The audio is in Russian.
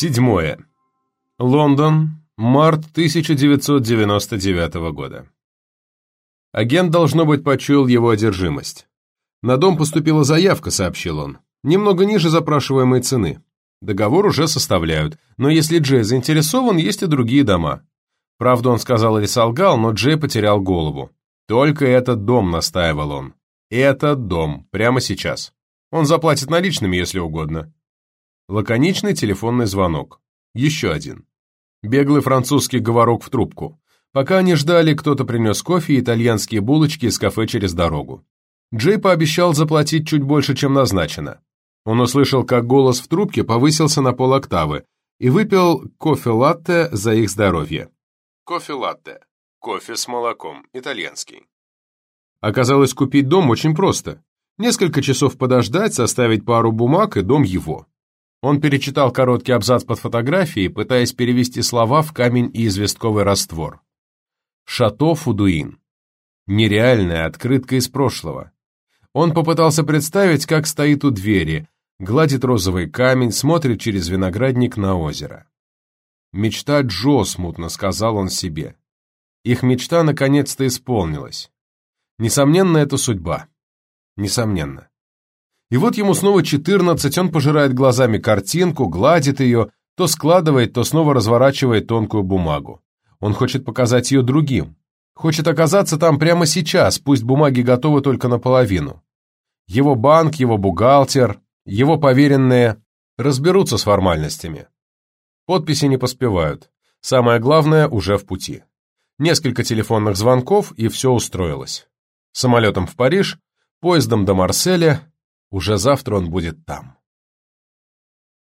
Седьмое. Лондон, март 1999 года. Агент, должно быть, почуял его одержимость. «На дом поступила заявка», — сообщил он. «Немного ниже запрашиваемой цены. Договор уже составляют, но если Джей заинтересован, есть и другие дома». Правду он сказал или солгал, но Джей потерял голову. «Только этот дом», — настаивал он. «Этот дом. Прямо сейчас. Он заплатит наличными, если угодно». Лаконичный телефонный звонок. Еще один. Беглый французский говорок в трубку. Пока они ждали, кто-то принес кофе и итальянские булочки из кафе через дорогу. Джей пообещал заплатить чуть больше, чем назначено. Он услышал, как голос в трубке повысился на полоктавы и выпил кофе-латте за их здоровье. Кофе-латте. Кофе с молоком. Итальянский. Оказалось, купить дом очень просто. Несколько часов подождать, составить пару бумаг, и дом его. Он перечитал короткий абзац под фотографией, пытаясь перевести слова в камень и известковый раствор. Шато Фудуин. Нереальная открытка из прошлого. Он попытался представить, как стоит у двери, гладит розовый камень, смотрит через виноградник на озеро. «Мечта Джо», — смутно сказал он себе. Их мечта наконец-то исполнилась. Несомненно, это судьба. Несомненно. И вот ему снова 14, он пожирает глазами картинку, гладит ее, то складывает, то снова разворачивает тонкую бумагу. Он хочет показать ее другим. Хочет оказаться там прямо сейчас, пусть бумаги готовы только наполовину. Его банк, его бухгалтер, его поверенные разберутся с формальностями. Подписи не поспевают. Самое главное уже в пути. Несколько телефонных звонков, и все устроилось. Самолетом в Париж, поездом до Марселя, уже завтра он будет там.